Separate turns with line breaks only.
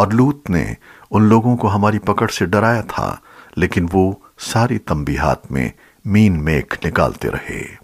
और लूत ने उन लोगों को हमारी पकड़ से डराया था, लेकिन वो सारी तंबीहात में मीन मेख निकालते रहे।